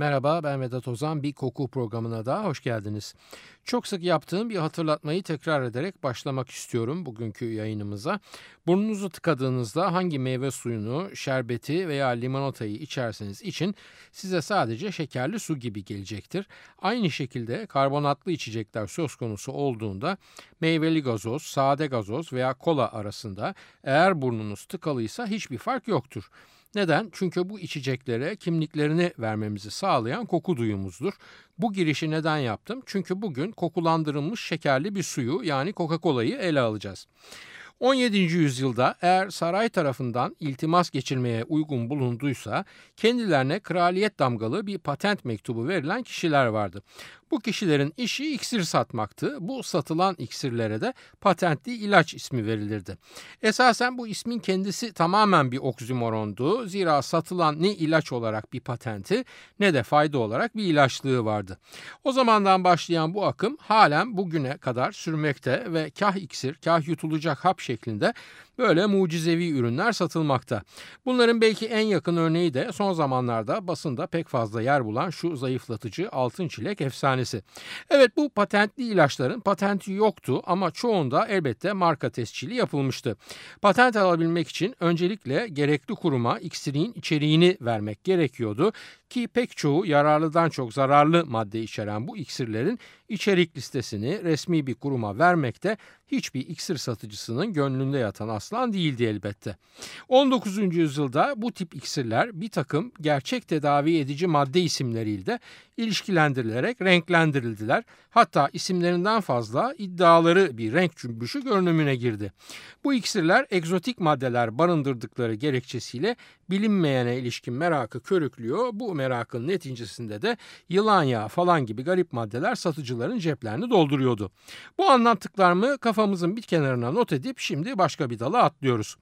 Merhaba ben Vedat Ozan bir koku programına daha hoş geldiniz. Çok sık yaptığım bir hatırlatmayı tekrar ederek başlamak istiyorum bugünkü yayınımıza. Burnunuzu tıkadığınızda hangi meyve suyunu, şerbeti veya limonatayı içerseniz için size sadece şekerli su gibi gelecektir. Aynı şekilde karbonatlı içecekler söz konusu olduğunda meyveli gazoz, sade gazoz veya kola arasında eğer burnunuz tıkalıysa hiçbir fark yoktur. Neden? Çünkü bu içeceklere kimliklerini vermemizi sağlayan koku duyumuzdur. Bu girişi neden yaptım? Çünkü bugün kokulandırılmış şekerli bir suyu yani Coca-Cola'yı ele alacağız. 17. yüzyılda eğer saray tarafından iltimas geçirmeye uygun bulunduysa kendilerine kraliyet damgalı bir patent mektubu verilen kişiler vardı. Bu kişilerin işi iksir satmaktı. Bu satılan iksirlere de patentli ilaç ismi verilirdi. Esasen bu ismin kendisi tamamen bir oksimorondu. Zira satılan ne ilaç olarak bir patenti ne de fayda olarak bir ilaçlığı vardı. O zamandan başlayan bu akım halen bugüne kadar sürmekte ve kah iksir kah yutulacak hap şeklinde böyle mucizevi ürünler satılmakta. Bunların belki en yakın örneği de son zamanlarda basında pek fazla yer bulan şu zayıflatıcı altın çilek efsanesi. Evet bu patentli ilaçların patenti yoktu ama çoğunda elbette marka tescili yapılmıştı. Patent alabilmek için öncelikle gerekli kuruma iksirin içeriğini vermek gerekiyordu ki pek çoğu yararlıdan çok zararlı madde içeren bu iksirlerin içerik listesini resmi bir kuruma vermekte hiçbir iksir satıcısının gönlünde yatan aslan değildi elbette. 19. yüzyılda bu tip iksirler bir takım gerçek tedavi edici madde isimleriyle ilişkilendirilerek renklendirildiler. Hatta isimlerinden fazla iddiaları bir renk cümbüşü görünümüne girdi. Bu iksirler egzotik maddeler barındırdıkları gerekçesiyle bilinmeyene ilişkin merakı körüklüyor. Bu merakın neticesinde de yılan yağı falan gibi garip maddeler satıcıların ceplerini dolduruyordu. Bu anlattıklarımı kafamızın bir kenarına not edip şimdi başka bir dala atlıyoruz.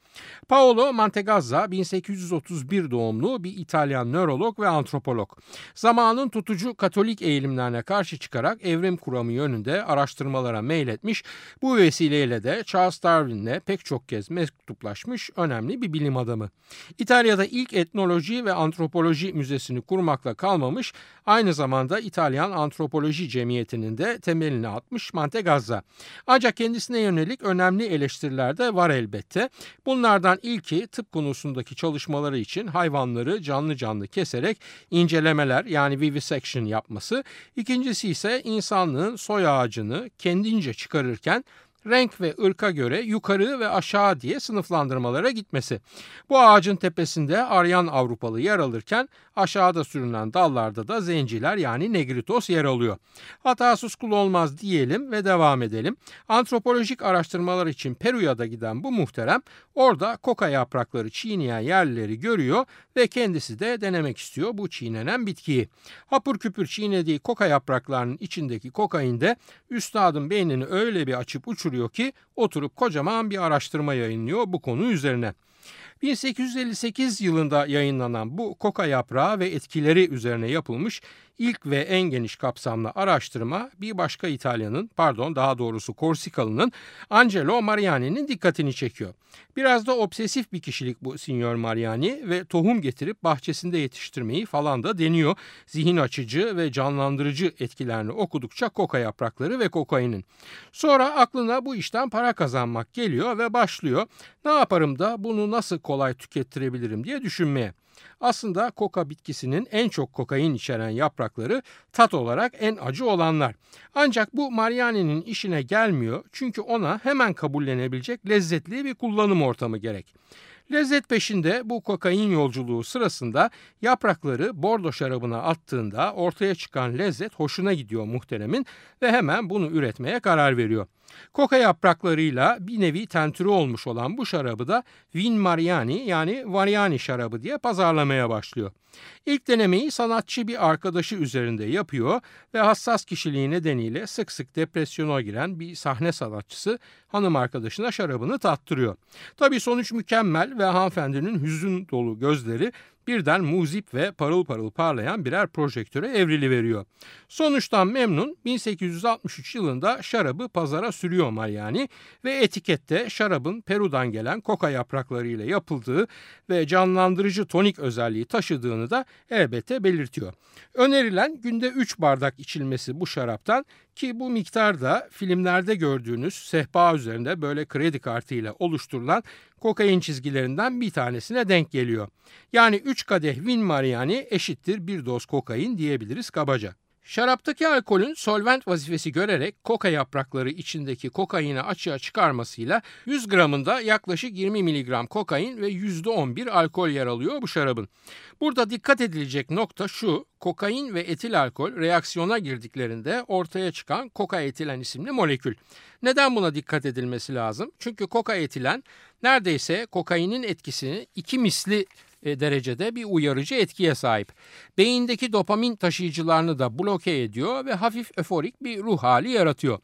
Paolo Mantegazza 1831 doğumlu bir İtalyan nörolog ve antropolog. Zamanın tutucu Katolik eğilimlerine karşı çıkarak evrim kuramı yönünde araştırmalara meyletmiş. Bu vesileyle de Charles Darwin'le pek çok kez mektuplaşmış önemli bir bilim adamı. İtalya'da ilk etnoloji ve antropoloji müzesini kurmakla kalmamış, aynı zamanda İtalyan Antropoloji Cemiyeti'nin de temelini atmış Mantegazza. Ancak kendisine yönelik önemli eleştiriler de var elbette. Bunlardan ilki tıp konusundaki çalışmaları için hayvanları canlı canlı keserek incelemeler yani vivisection yapması. İkincisi ise insanlığın soy ağacını kendince çıkarırken renk ve ırka göre yukarı ve aşağı diye sınıflandırmalara gitmesi. Bu ağacın tepesinde Aryan Avrupalı yer alırken aşağıda sürünen dallarda da zenciler yani negritos yer alıyor. Hatasız kul olmaz diyelim ve devam edelim. Antropolojik araştırmalar için Peru'ya da giden bu muhterem orada koka yaprakları çiğneyen yerlileri görüyor ve kendisi de denemek istiyor bu çiğnenen bitkiyi. Hapur küpür çiğnediği koka yapraklarının içindeki kokain de üstadın beynini öyle bir açıp uçuruyor oluyor ki oturup kocaman bir araştırma yayınlıyor bu konu üzerine. 1858 yılında yayınlanan bu koka yaprağı ve etkileri üzerine yapılmış ilk ve en geniş kapsamlı araştırma bir başka İtalyanın pardon daha doğrusu Korsikalı'nın Angelo Mariani'nin dikkatini çekiyor. Biraz da obsesif bir kişilik bu Signor Mariani ve tohum getirip bahçesinde yetiştirmeyi falan da deniyor. Zihin açıcı ve canlandırıcı etkilerini okudukça koka yaprakları ve kokainin. Sonra aklına bu işten para kazanmak geliyor ve başlıyor. Ne yaparım da bunu nasıl kolay tükettirebilirim diye düşünmeye. Aslında koka bitkisinin en çok kokain içeren yaprakları tat olarak en acı olanlar. Ancak bu Mariani'nin işine gelmiyor çünkü ona hemen kabullenebilecek lezzetli bir kullanım ortamı gerek. Lezzet peşinde bu kokain yolculuğu sırasında yaprakları bordo şarabına attığında ortaya çıkan lezzet hoşuna gidiyor muhteremin ve hemen bunu üretmeye karar veriyor. Koka yapraklarıyla bir nevi tentürü olmuş olan bu şarabı da Vin Mariani yani Variani şarabı diye pazarlamaya başlıyor. İlk denemeyi sanatçı bir arkadaşı üzerinde yapıyor ve hassas kişiliği nedeniyle sık sık depresyona giren bir sahne sanatçısı hanım arkadaşına şarabını tattırıyor. Tabii sonuç mükemmel ve hanımefendinin hüzün dolu gözleri birden muzip ve parıl parıl parlayan birer projektöre evrili veriyor. Sonuçtan memnun 1863 yılında şarabı pazara sürüyor Mariani ve etikette şarabın Peru'dan gelen koka yapraklarıyla yapıldığı ve canlandırıcı tonik özelliği taşıdığını da elbette belirtiyor. Önerilen günde 3 bardak içilmesi bu şaraptan ki bu miktar da filmlerde gördüğünüz sehpa üzerinde böyle kredi kartıyla oluşturulan kokain çizgilerinden bir tanesine denk geliyor. Yani 3 kadeh Vin Mariani eşittir bir doz kokain diyebiliriz kabaca. Şaraptaki alkolün solvent vazifesi görerek koka yaprakları içindeki kokaini açığa çıkarmasıyla 100 gramında yaklaşık 20 miligram kokain ve %11 alkol yer alıyor bu şarabın. Burada dikkat edilecek nokta şu, kokain ve etil alkol reaksiyona girdiklerinde ortaya çıkan koka etilen isimli molekül. Neden buna dikkat edilmesi lazım? Çünkü koka etilen neredeyse kokainin etkisini iki misli derecede bir uyarıcı etkiye sahip. Beyindeki dopamin taşıyıcılarını da bloke ediyor ve hafif öforik bir ruh hali yaratıyor.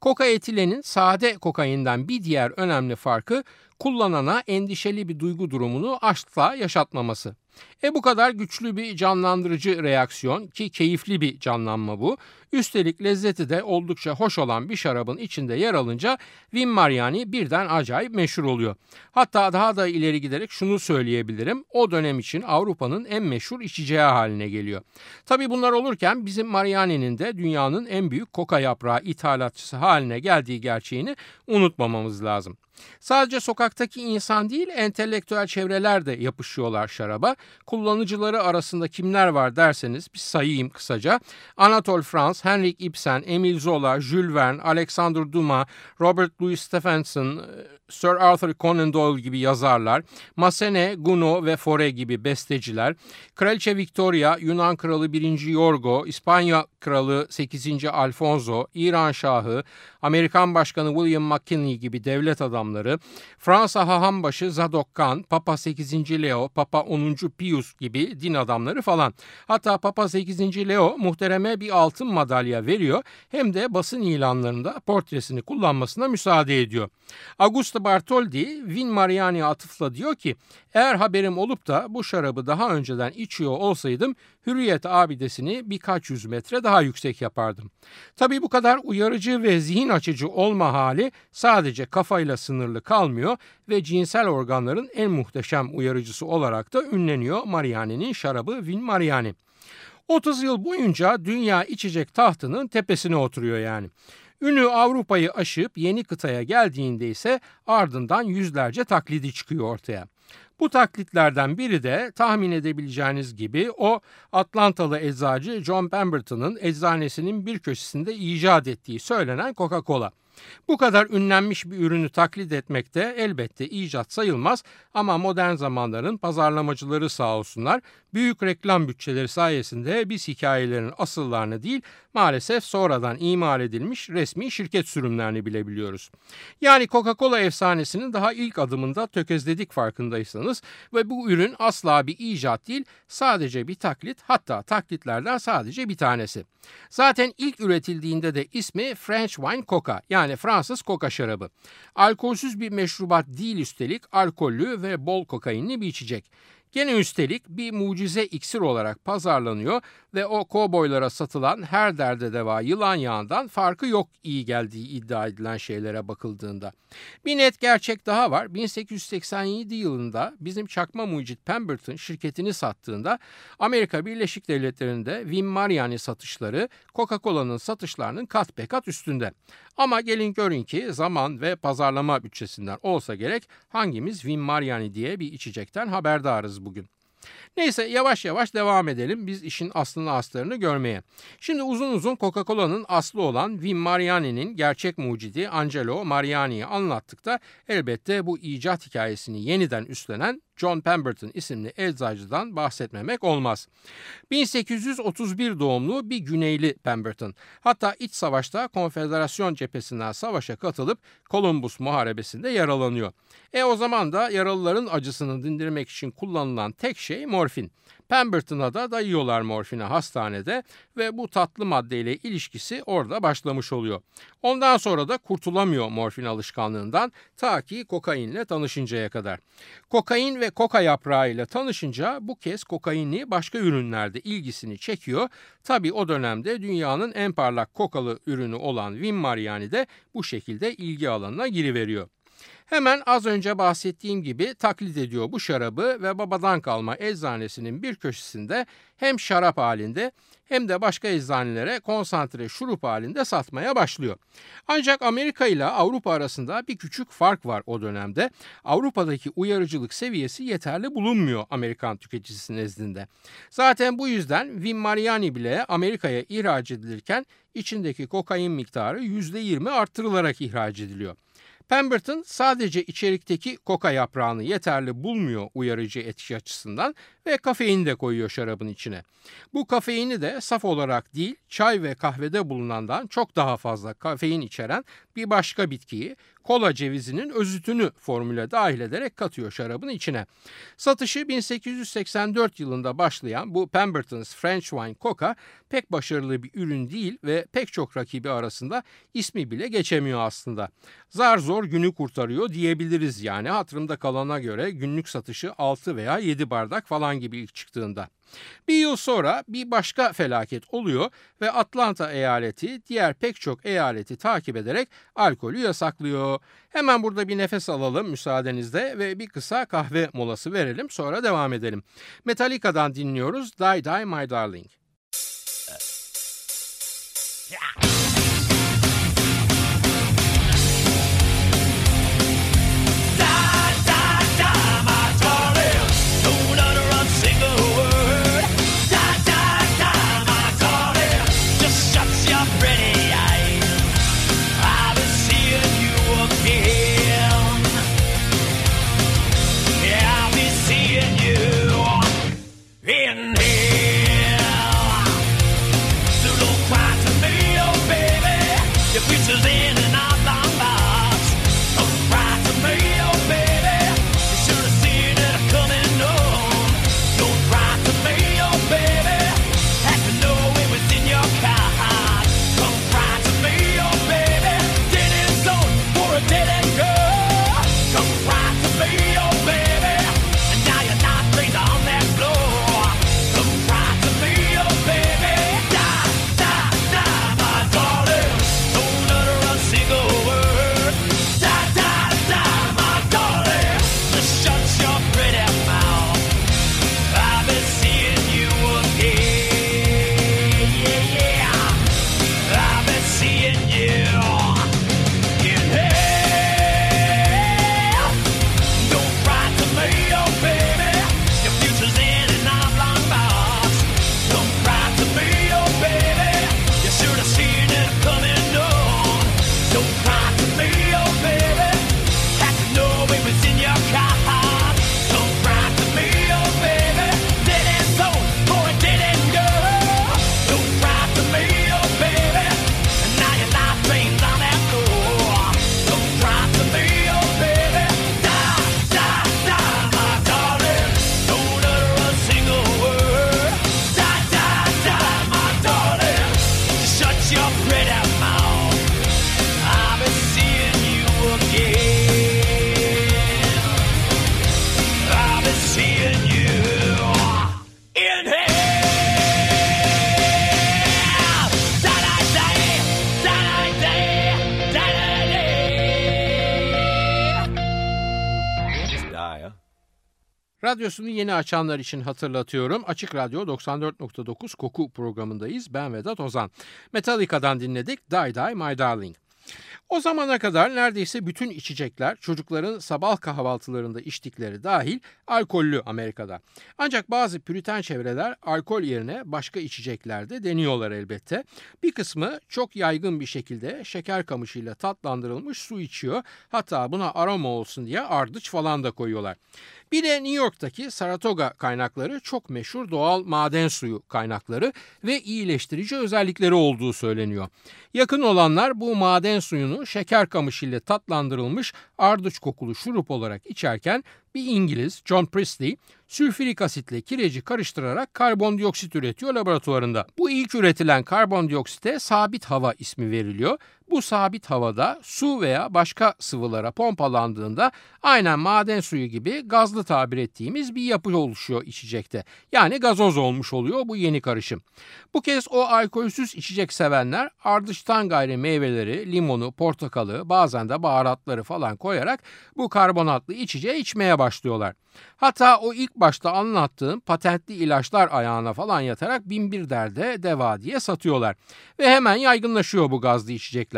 Koka etilenin sade kokainden bir diğer önemli farkı kullanana endişeli bir duygu durumunu asla yaşatmaması. E bu kadar güçlü bir canlandırıcı reaksiyon ki keyifli bir canlanma bu. Üstelik lezzeti de oldukça hoş olan bir şarabın içinde yer alınca Vin Mariani birden acayip meşhur oluyor. Hatta daha da ileri giderek şunu söyleyebilirim. O dönem için Avrupa'nın en meşhur içeceği haline geliyor. Tabi bunlar olurken bizim Mariani'nin de dünyanın en büyük koka yaprağı ithalatçısı haline geldiği gerçeğini unutmamamız lazım. Sadece sokaktaki insan değil entelektüel çevreler de yapışıyorlar şaraba. Kullanıcıları arasında kimler var derseniz bir sayayım kısaca. Anatole France, Henrik Ibsen, Emile Zola, Jules Verne, Alexander Dumas, Robert Louis Stevenson, Sir Arthur Conan Doyle gibi yazarlar, Massenet, Gounod ve Fauré gibi besteciler, Kraliçe Victoria, Yunan Kralı 1. Yorgo, İspanya Kralı 8. Alfonso, İran Şahı, Amerikan Başkanı William McKinley gibi devlet adamları, Fransa Hahambaşı Zadok Khan, Papa 8. Leo, Papa 10. Pius gibi din adamları falan. Hatta Papa 8. Leo muhtereme bir altın madalya veriyor hem de basın ilanlarında portresini kullanmasına müsaade ediyor. Augusto Bartoldi, Vin Mariani atıfla diyor ki eğer haberim olup da bu şarabı daha önceden içiyor olsaydım Hürriyet abidesini birkaç yüz metre daha yüksek yapardım. Tabii bu kadar uyarıcı ve zihin açıcı olma hali sadece kafayla sınırlı kalmıyor ve cinsel organların en muhteşem uyarıcısı olarak da ünleniyor Mariani'nin şarabı Vin Mariani. 30 yıl boyunca dünya içecek tahtının tepesine oturuyor yani. Ünü Avrupa'yı aşıp yeni kıtaya geldiğinde ise ardından yüzlerce taklidi çıkıyor ortaya. Bu taklitlerden biri de tahmin edebileceğiniz gibi o Atlantalı eczacı John Pemberton'ın eczanesinin bir köşesinde icat ettiği söylenen Coca-Cola. Bu kadar ünlenmiş bir ürünü taklit etmek de elbette icat sayılmaz ama modern zamanların pazarlamacıları sağ olsunlar büyük reklam bütçeleri sayesinde biz hikayelerin asıllarını değil maalesef sonradan imal edilmiş resmi şirket sürümlerini bilebiliyoruz. Yani Coca-Cola efsanesinin daha ilk adımında tökezledik farkındaysanız ve bu ürün asla bir icat değil sadece bir taklit hatta taklitlerden sadece bir tanesi. Zaten ilk üretildiğinde de ismi French Wine Coca yani Fransız koka şarabı. Alkolsüz bir meşrubat değil üstelik alkollü ve bol kokainli bir içecek. Gene üstelik bir mucize iksir olarak pazarlanıyor ve o kovboylara satılan her derde deva yılan yağından farkı yok iyi geldiği iddia edilen şeylere bakıldığında. Bir net gerçek daha var. 1887 yılında bizim çakma mucit Pemberton şirketini sattığında Amerika Birleşik Devletleri'nde Vin Mariani satışları Coca-Cola'nın satışlarının kat be kat üstünde. Ama gelin görün ki zaman ve pazarlama bütçesinden olsa gerek hangimiz Vin Mariani diye bir içecekten haberdarız bugün. Neyse yavaş yavaş devam edelim biz işin aslını aslarını görmeye. Şimdi uzun uzun Coca-Cola'nın aslı olan Vin Mariani'nin gerçek mucidi Angelo Mariani'yi anlattık da elbette bu icat hikayesini yeniden üstlenen John Pemberton isimli eczacıdan bahsetmemek olmaz. 1831 doğumlu bir Güneyli Pemberton. Hatta iç savaşta Konfederasyon cephesinden savaşa katılıp Columbus Muharebesi'nde yaralanıyor. E o zaman da yaralıların acısını dindirmek için kullanılan tek şey morfin. Pemberton'a da dayıyorlar morfine hastanede ve bu tatlı maddeyle ilişkisi orada başlamış oluyor. Ondan sonra da kurtulamıyor morfin alışkanlığından ta ki kokainle tanışıncaya kadar. Kokain ve koka yaprağı ile tanışınca bu kez kokaini başka ürünlerde ilgisini çekiyor. Tabi o dönemde dünyanın en parlak kokalı ürünü olan Vin Mariani de bu şekilde ilgi alanına giriveriyor. Hemen az önce bahsettiğim gibi taklit ediyor bu şarabı ve babadan kalma eczanesinin bir köşesinde hem şarap halinde hem de başka eczanelere konsantre şurup halinde satmaya başlıyor. Ancak Amerika ile Avrupa arasında bir küçük fark var o dönemde. Avrupa'daki uyarıcılık seviyesi yeterli bulunmuyor Amerikan tüketicisi nezdinde. Zaten bu yüzden Vin Mariani bile Amerika'ya ihraç edilirken içindeki kokain miktarı %20 arttırılarak ihraç ediliyor. Pemberton sadece içerikteki koka yaprağını yeterli bulmuyor uyarıcı etki açısından ve kafein de koyuyor şarabın içine. Bu kafeini de saf olarak değil çay ve kahvede bulunandan çok daha fazla kafein içeren bir başka bitkiyi kola cevizinin özütünü formüle dahil ederek katıyor şarabın içine. Satışı 1884 yılında başlayan bu Pemberton's French Wine Coca pek başarılı bir ürün değil ve pek çok rakibi arasında ismi bile geçemiyor aslında. Zar zor günü kurtarıyor diyebiliriz yani hatırımda kalana göre günlük satışı 6 veya 7 bardak falan gibi ilk çıktığında. Bir yıl sonra bir başka felaket oluyor ve Atlanta eyaleti diğer pek çok eyaleti takip ederek alkolü yasaklıyor. Hemen burada bir nefes alalım müsaadenizle ve bir kısa kahve molası verelim sonra devam edelim. Metallica'dan dinliyoruz Die Die My Darling. Radyosunu yeni açanlar için hatırlatıyorum. Açık Radyo 94.9 Koku programındayız. Ben Vedat Ozan. Metallica'dan dinledik Die Die My Darling. O zamana kadar neredeyse bütün içecekler çocukların sabah kahvaltılarında içtikleri dahil alkollü Amerika'da. Ancak bazı püriten çevreler alkol yerine başka içeceklerde deniyorlar elbette. Bir kısmı çok yaygın bir şekilde şeker kamışıyla tatlandırılmış su içiyor. Hatta buna aroma olsun diye ardıç falan da koyuyorlar. Bir de New York'taki Saratoga kaynakları çok meşhur doğal maden suyu kaynakları ve iyileştirici özellikleri olduğu söyleniyor. Yakın olanlar bu maden suyunu şeker kamışıyla tatlandırılmış ardıç kokulu şurup olarak içerken bir İngiliz John Priestley sülfürik asitle kireci karıştırarak karbondioksit üretiyor laboratuvarında. Bu ilk üretilen karbondioksite sabit hava ismi veriliyor. Bu sabit havada su veya başka sıvılara pompalandığında aynen maden suyu gibi gazlı tabir ettiğimiz bir yapı oluşuyor içecekte. Yani gazoz olmuş oluyor bu yeni karışım. Bu kez o alkolsüz içecek sevenler ardıştan gayri meyveleri, limonu, portakalı, bazen de baharatları falan koyarak bu karbonatlı içeceği içmeye başlıyorlar. Hatta o ilk başta anlattığım patentli ilaçlar ayağına falan yatarak bin bir derde deva diye satıyorlar. Ve hemen yaygınlaşıyor bu gazlı içecekler.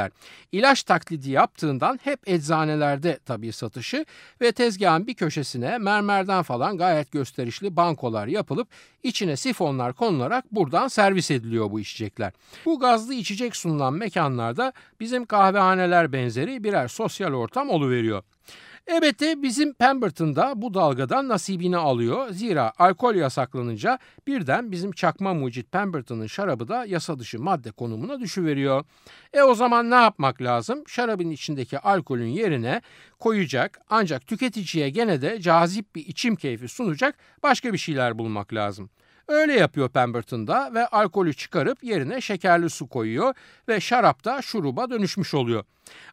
İlaç taklidi yaptığından hep eczanelerde tabii satışı ve tezgahın bir köşesine mermerden falan gayet gösterişli bankolar yapılıp içine sifonlar konularak buradan servis ediliyor bu içecekler. Bu gazlı içecek sunulan mekanlarda bizim kahvehaneler benzeri birer sosyal ortam oluveriyor. Elbette bizim Pemberton'da bu dalgadan nasibini alıyor. Zira alkol yasaklanınca birden bizim çakma mucit Pemberton'ın şarabı da yasa dışı madde konumuna düşüveriyor. E o zaman ne yapmak lazım? Şarabın içindeki alkolün yerine koyacak ancak tüketiciye gene de cazip bir içim keyfi sunacak başka bir şeyler bulmak lazım. Öyle yapıyor Pemberton'da ve alkolü çıkarıp yerine şekerli su koyuyor ve şarap da şuruba dönüşmüş oluyor.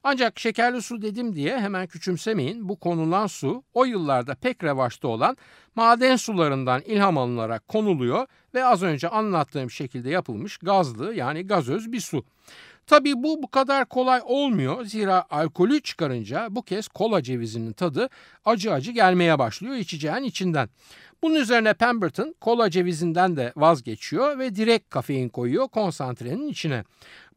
Ancak şekerli su dedim diye hemen küçümsemeyin. Bu konulan su o yıllarda pek revaçta olan maden sularından ilham alınarak konuluyor ve az önce anlattığım şekilde yapılmış gazlı yani gazöz bir su. Tabii bu bu kadar kolay olmuyor. Zira alkolü çıkarınca bu kez kola cevizinin tadı acı acı gelmeye başlıyor içeceğin içinden. Bunun üzerine Pemberton kola cevizinden de vazgeçiyor ve direkt kafein koyuyor konsantrenin içine.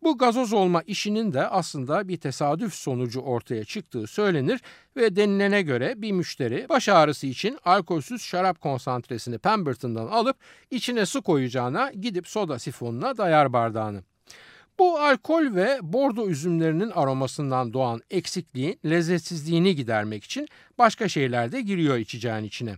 Bu gazoz olma işinin de aslında bir tesadüf sonucu ortaya çıktığı söylenir ve denilene göre bir müşteri baş ağrısı için alkolsüz şarap konsantresini Pemberton'dan alıp içine su koyacağına gidip soda sifonuna dayar bardağını. Bu alkol ve bordo üzümlerinin aromasından doğan eksikliğin lezzetsizliğini gidermek için başka şeyler de giriyor içeceğin içine.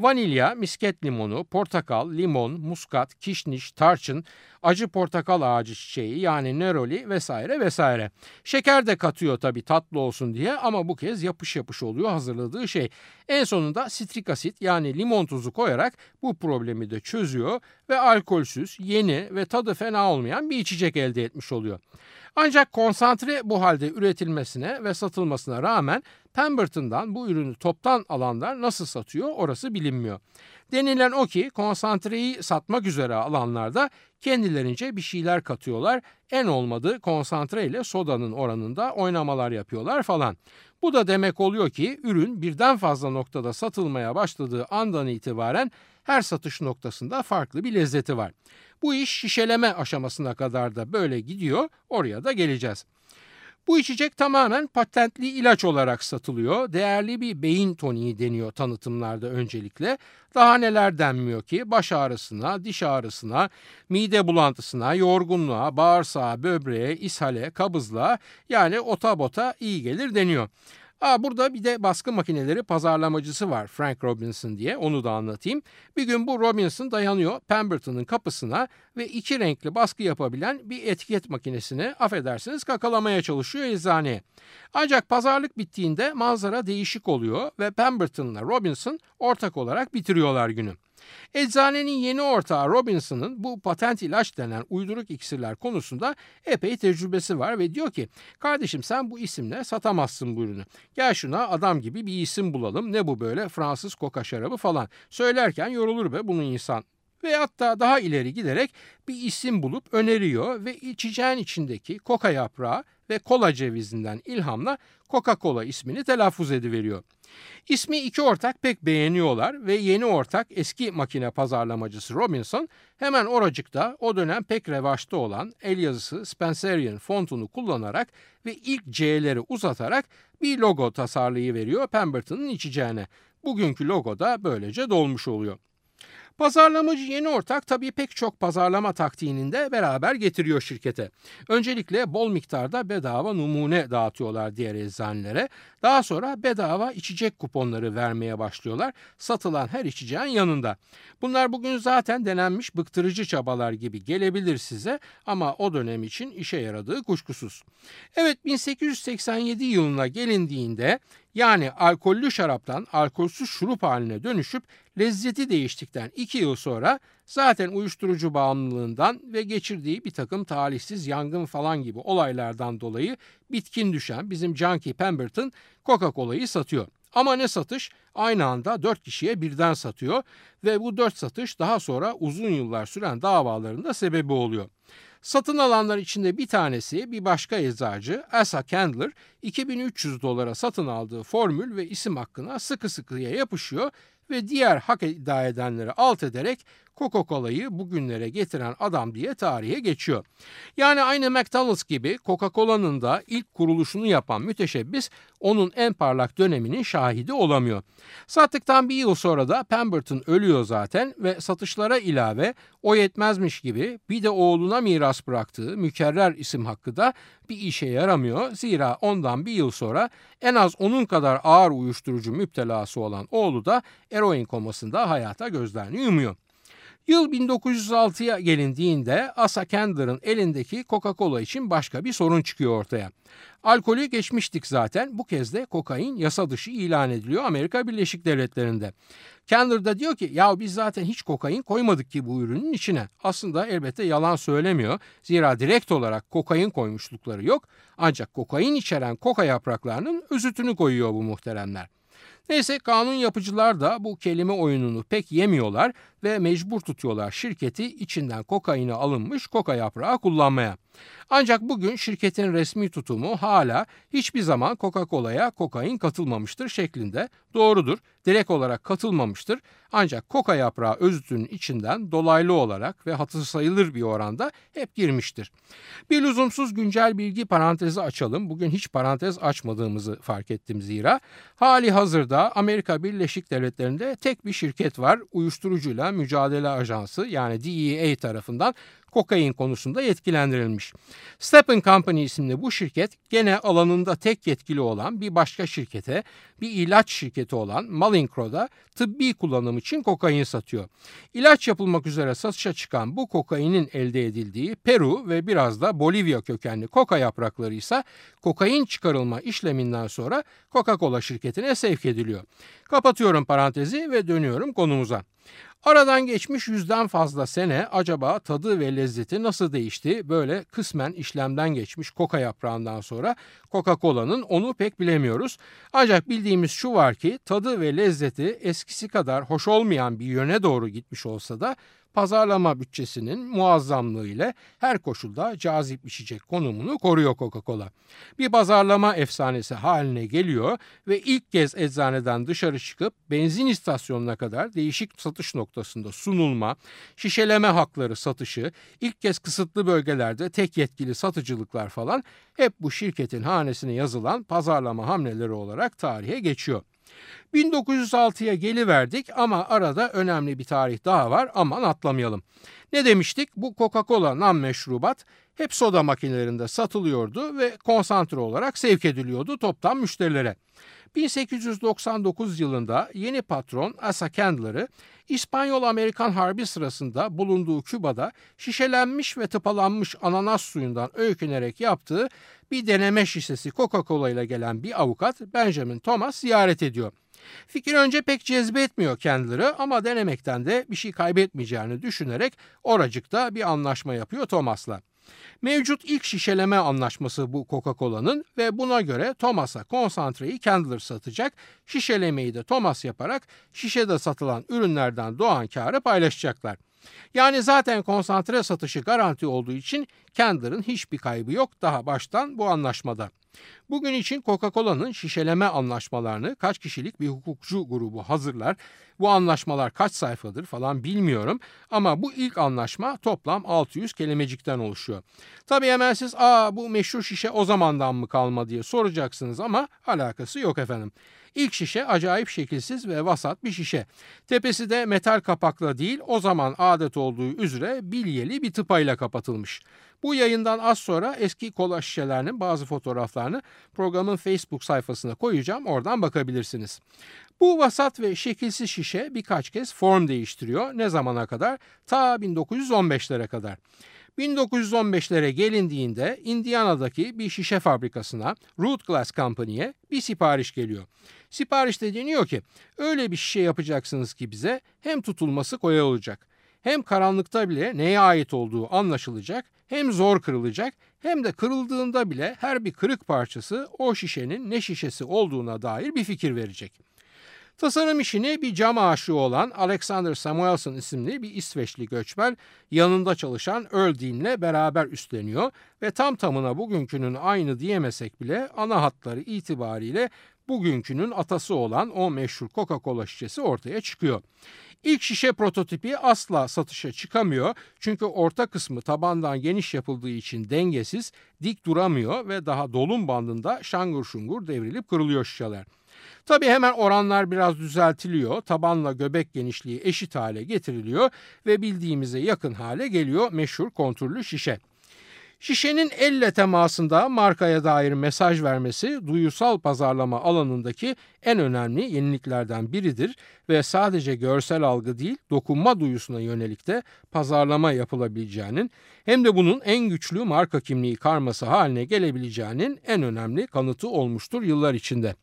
Vanilya, misket limonu, portakal, limon, muskat, kişniş, tarçın, acı portakal ağacı çiçeği yani neroli vesaire vesaire. Şeker de katıyor tabii tatlı olsun diye ama bu kez yapış yapış oluyor hazırladığı şey. En sonunda sitrik asit yani limon tuzu koyarak bu problemi de çözüyor ve alkolsüz, yeni ve tadı fena olmayan bir içecek elde etmiş oluyor. Ancak konsantre bu halde üretilmesine ve satılmasına rağmen Pemberton'dan bu ürünü toptan alanlar nasıl satıyor orası bilinmiyor. Denilen o ki konsantreyi satmak üzere alanlar da kendilerince bir şeyler katıyorlar. En olmadı konsantre ile sodanın oranında oynamalar yapıyorlar falan. Bu da demek oluyor ki ürün birden fazla noktada satılmaya başladığı andan itibaren her satış noktasında farklı bir lezzeti var. Bu iş şişeleme aşamasına kadar da böyle gidiyor. Oraya da geleceğiz. Bu içecek tamamen patentli ilaç olarak satılıyor. Değerli bir beyin toniği deniyor tanıtımlarda öncelikle. Daha neler denmiyor ki baş ağrısına, diş ağrısına, mide bulantısına, yorgunluğa, bağırsağa, böbreğe, ishale, kabızlığa yani ota bota iyi gelir deniyor. Aa, burada bir de baskı makineleri pazarlamacısı var Frank Robinson diye onu da anlatayım. Bir gün bu Robinson dayanıyor Pemberton'ın kapısına ve iki renkli baskı yapabilen bir etiket makinesini affedersiniz kakalamaya çalışıyor eczaneye. Ancak pazarlık bittiğinde manzara değişik oluyor ve Pemberton'la Robinson ortak olarak bitiriyorlar günü. Eczanenin yeni ortağı Robinson'ın bu patent ilaç denen uyduruk iksirler konusunda epey tecrübesi var ve diyor ki kardeşim sen bu isimle satamazsın bu ürünü. Gel şuna adam gibi bir isim bulalım ne bu böyle Fransız koka şarabı falan. Söylerken yorulur be bunun insan ve hatta daha ileri giderek bir isim bulup öneriyor ve içeceğin içindeki koka yaprağı ve kola cevizinden ilhamla Coca-Cola ismini telaffuz ediveriyor. İsmi iki ortak pek beğeniyorlar ve yeni ortak eski makine pazarlamacısı Robinson hemen oracıkta o dönem pek revaçta olan el yazısı Spencerian fontunu kullanarak ve ilk C'leri uzatarak bir logo tasarlayıveriyor Pemberton'ın içeceğine. Bugünkü logo da böylece dolmuş oluyor. Pazarlamacı yeni ortak tabii pek çok pazarlama taktiğinin de beraber getiriyor şirkete. Öncelikle bol miktarda bedava numune dağıtıyorlar diğer eczanelere. Daha sonra bedava içecek kuponları vermeye başlıyorlar satılan her içeceğin yanında. Bunlar bugün zaten denenmiş bıktırıcı çabalar gibi gelebilir size ama o dönem için işe yaradığı kuşkusuz. Evet 1887 yılına gelindiğinde yani alkollü şaraptan alkolsüz şurup haline dönüşüp lezzeti değiştikten iki yıl sonra zaten uyuşturucu bağımlılığından ve geçirdiği bir takım talihsiz yangın falan gibi olaylardan dolayı bitkin düşen bizim Junkie Pemberton Coca-Cola'yı satıyor. Ama ne satış? Aynı anda dört kişiye birden satıyor ve bu dört satış daha sonra uzun yıllar süren davaların da sebebi oluyor. Satın alanlar içinde bir tanesi bir başka eczacı Asa Candler 2300 dolara satın aldığı formül ve isim hakkına sıkı sıkıya yapışıyor ve diğer hak iddia edenleri alt ederek Coca-Cola'yı bugünlere getiren adam diye tarihe geçiyor. Yani aynı McDonald's gibi Coca-Cola'nın da ilk kuruluşunu yapan müteşebbis onun en parlak döneminin şahidi olamıyor. Sattıktan bir yıl sonra da Pemberton ölüyor zaten ve satışlara ilave o yetmezmiş gibi bir de oğluna miras bıraktığı mükerrer isim hakkı da bir işe yaramıyor. Zira ondan bir yıl sonra en az onun kadar ağır uyuşturucu müptelası olan oğlu da eroin komasında hayata gözlerini yumuyor. Yıl 1906'ya gelindiğinde Asa Candler'ın elindeki Coca-Cola için başka bir sorun çıkıyor ortaya. Alkolü geçmiştik zaten. Bu kez de kokain yasa dışı ilan ediliyor Amerika Birleşik Devletleri'nde. Candler da diyor ki ya biz zaten hiç kokain koymadık ki bu ürünün içine. Aslında elbette yalan söylemiyor. Zira direkt olarak kokain koymuşlukları yok. Ancak kokain içeren koka yapraklarının özütünü koyuyor bu muhteremler. Neyse kanun yapıcılar da bu kelime oyununu pek yemiyorlar ve mecbur tutuyorlar şirketi içinden kokaini alınmış koka yaprağı kullanmaya. Ancak bugün şirketin resmi tutumu hala hiçbir zaman Coca-Cola'ya kokain katılmamıştır şeklinde. Doğrudur, direkt olarak katılmamıştır. Ancak koka yaprağı özütünün içinden dolaylı olarak ve hatır sayılır bir oranda hep girmiştir. Bir lüzumsuz güncel bilgi parantezi açalım. Bugün hiç parantez açmadığımızı fark ettim zira. Hali hazırda Amerika Birleşik Devletleri'nde tek bir şirket var. Uyuşturucuyla Mücadele Ajansı yani DEA tarafından kokain konusunda yetkilendirilmiş. Steppen Company isimli bu şirket gene alanında tek yetkili olan bir başka şirkete, bir ilaç şirketi olan Malincro'da tıbbi kullanım için kokain satıyor. İlaç yapılmak üzere satışa çıkan bu kokainin elde edildiği Peru ve biraz da Bolivya kökenli koka yaprakları ise kokain çıkarılma işleminden sonra Coca-Cola şirketine sevk ediliyor. Kapatıyorum parantezi ve dönüyorum konumuza. Aradan geçmiş yüzden fazla sene acaba tadı ve lezzeti nasıl değişti? Böyle kısmen işlemden geçmiş koka yaprağından sonra Coca-Cola'nın onu pek bilemiyoruz. Ancak bildiğimiz şu var ki tadı ve lezzeti eskisi kadar hoş olmayan bir yöne doğru gitmiş olsa da pazarlama bütçesinin muazzamlığı ile her koşulda cazip içecek konumunu koruyor Coca-Cola. Bir pazarlama efsanesi haline geliyor ve ilk kez eczaneden dışarı çıkıp benzin istasyonuna kadar değişik satış noktasında sunulma, şişeleme hakları satışı, ilk kez kısıtlı bölgelerde tek yetkili satıcılıklar falan hep bu şirketin hanesine yazılan pazarlama hamleleri olarak tarihe geçiyor. 1906'ya geliverdik ama arada önemli bir tarih daha var aman atlamayalım. Ne demiştik? Bu Coca-Cola nam meşrubat hep soda makinelerinde satılıyordu ve konsantre olarak sevk ediliyordu toptan müşterilere. 1899 yılında yeni patron Asa Candler'ı İspanyol-Amerikan Harbi sırasında bulunduğu Küba'da şişelenmiş ve tıpalanmış ananas suyundan öykünerek yaptığı bir deneme şişesi Coca-Cola ile gelen bir avukat Benjamin Thomas ziyaret ediyor. Fikir önce pek cezbetmiyor kendileri ama denemekten de bir şey kaybetmeyeceğini düşünerek oracıkta bir anlaşma yapıyor Thomas'la. Mevcut ilk şişeleme anlaşması bu Coca-Cola'nın ve buna göre Thomas'a konsantreyi Candler satacak, şişelemeyi de Thomas yaparak şişede satılan ürünlerden doğan karı paylaşacaklar. Yani zaten konsantre satışı garanti olduğu için Kender'ın hiçbir kaybı yok daha baştan bu anlaşmada. Bugün için Coca-Cola'nın şişeleme anlaşmalarını kaç kişilik bir hukukçu grubu hazırlar. Bu anlaşmalar kaç sayfadır falan bilmiyorum ama bu ilk anlaşma toplam 600 kelimecikten oluşuyor. Tabii hemen siz aa bu meşhur şişe o zamandan mı kalma diye soracaksınız ama alakası yok efendim. İlk şişe acayip şekilsiz ve vasat bir şişe. Tepesi de metal kapakla değil o zaman adet olduğu üzere bilyeli bir tıpayla kapatılmış. Bu yayından az sonra eski kola şişelerinin bazı fotoğraflarını programın Facebook sayfasına koyacağım. Oradan bakabilirsiniz. Bu vasat ve şekilsiz şişe birkaç kez form değiştiriyor. Ne zamana kadar? Ta 1915'lere kadar. 1915'lere gelindiğinde Indiana'daki bir şişe fabrikasına Root Glass Company'ye bir sipariş geliyor. Siparişte deniyor ki öyle bir şişe yapacaksınız ki bize hem tutulması kolay olacak hem karanlıkta bile neye ait olduğu anlaşılacak hem zor kırılacak hem de kırıldığında bile her bir kırık parçası o şişenin ne şişesi olduğuna dair bir fikir verecek. Tasarım işini bir cam aşığı olan Alexander Samuelson isimli bir İsveçli göçmen yanında çalışan Earl Dean'le beraber üstleniyor ve tam tamına bugünkünün aynı diyemesek bile ana hatları itibariyle bugünkünün atası olan o meşhur Coca-Cola şişesi ortaya çıkıyor. İlk şişe prototipi asla satışa çıkamıyor çünkü orta kısmı tabandan geniş yapıldığı için dengesiz, dik duramıyor ve daha dolum bandında şangur şungur devrilip kırılıyor şişeler. Tabi hemen oranlar biraz düzeltiliyor. Tabanla göbek genişliği eşit hale getiriliyor ve bildiğimize yakın hale geliyor meşhur kontürlü şişe. Şişenin elle temasında markaya dair mesaj vermesi duyusal pazarlama alanındaki en önemli yeniliklerden biridir ve sadece görsel algı değil dokunma duyusuna yönelik de pazarlama yapılabileceğinin hem de bunun en güçlü marka kimliği karması haline gelebileceğinin en önemli kanıtı olmuştur yıllar içinde.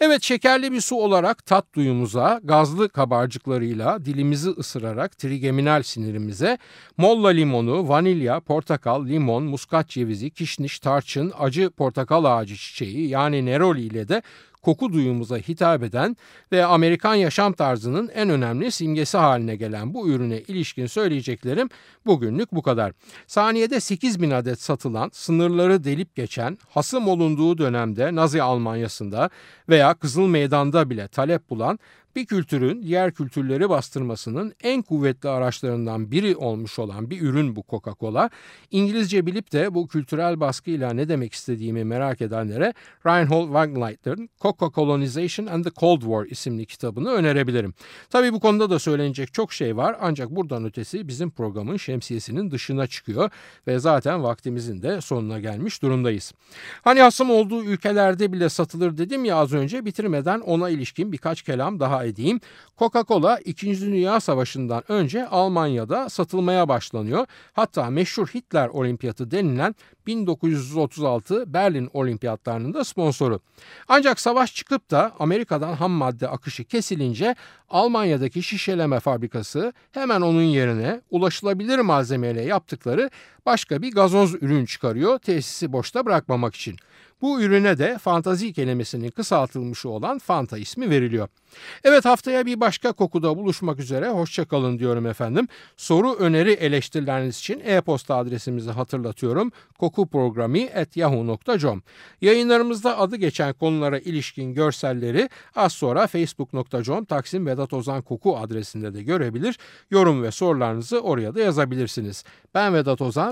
Evet şekerli bir su olarak tat duyumuza, gazlı kabarcıklarıyla dilimizi ısırarak trigeminal sinirimize, molla limonu, vanilya, portakal, limon, muskat cevizi, kişniş, tarçın, acı portakal ağacı çiçeği yani neroli ile de koku duyumuza hitap eden ve Amerikan yaşam tarzının en önemli simgesi haline gelen bu ürüne ilişkin söyleyeceklerim bugünlük bu kadar. Saniyede 8 bin adet satılan, sınırları delip geçen, hasım olunduğu dönemde Nazi Almanyası'nda veya Kızıl Meydan'da bile talep bulan bir kültürün diğer kültürleri bastırmasının en kuvvetli araçlarından biri olmuş olan bir ürün bu Coca-Cola. İngilizce bilip de bu kültürel baskıyla ne demek istediğimi merak edenlere Reinhold Wagnaliter'ın Coca-Colonization and the Cold War isimli kitabını önerebilirim. Tabi bu konuda da söylenecek çok şey var ancak buradan ötesi bizim programın şemsiyesinin dışına çıkıyor ve zaten vaktimizin de sonuna gelmiş durumdayız. Hani hasım olduğu ülkelerde bile satılır dedim ya az önce bitirmeden ona ilişkin birkaç kelam daha edeyim. Coca-Cola 2. Dünya Savaşı'ndan önce Almanya'da satılmaya başlanıyor. Hatta meşhur Hitler Olimpiyatı denilen 1936 Berlin Olimpiyatlarının da sponsoru. Ancak savaş çıkıp da Amerika'dan ham madde akışı kesilince Almanya'daki şişeleme fabrikası hemen onun yerine ulaşılabilir malzemeyle yaptıkları başka bir gazoz ürün çıkarıyor tesisi boşta bırakmamak için. Bu ürüne de fantazi kelimesinin kısaltılmışı olan Fanta ismi veriliyor. Evet haftaya bir başka kokuda buluşmak üzere. Hoşçakalın diyorum efendim. Soru, öneri, eleştirileriniz için e-posta adresimizi hatırlatıyorum. kokuprogrami.yahoo.com Yayınlarımızda adı geçen konulara ilişkin görselleri az sonra facebook.com Taksim Vedat Ozan Koku adresinde de görebilir. Yorum ve sorularınızı oraya da yazabilirsiniz. Ben Vedat Ozan,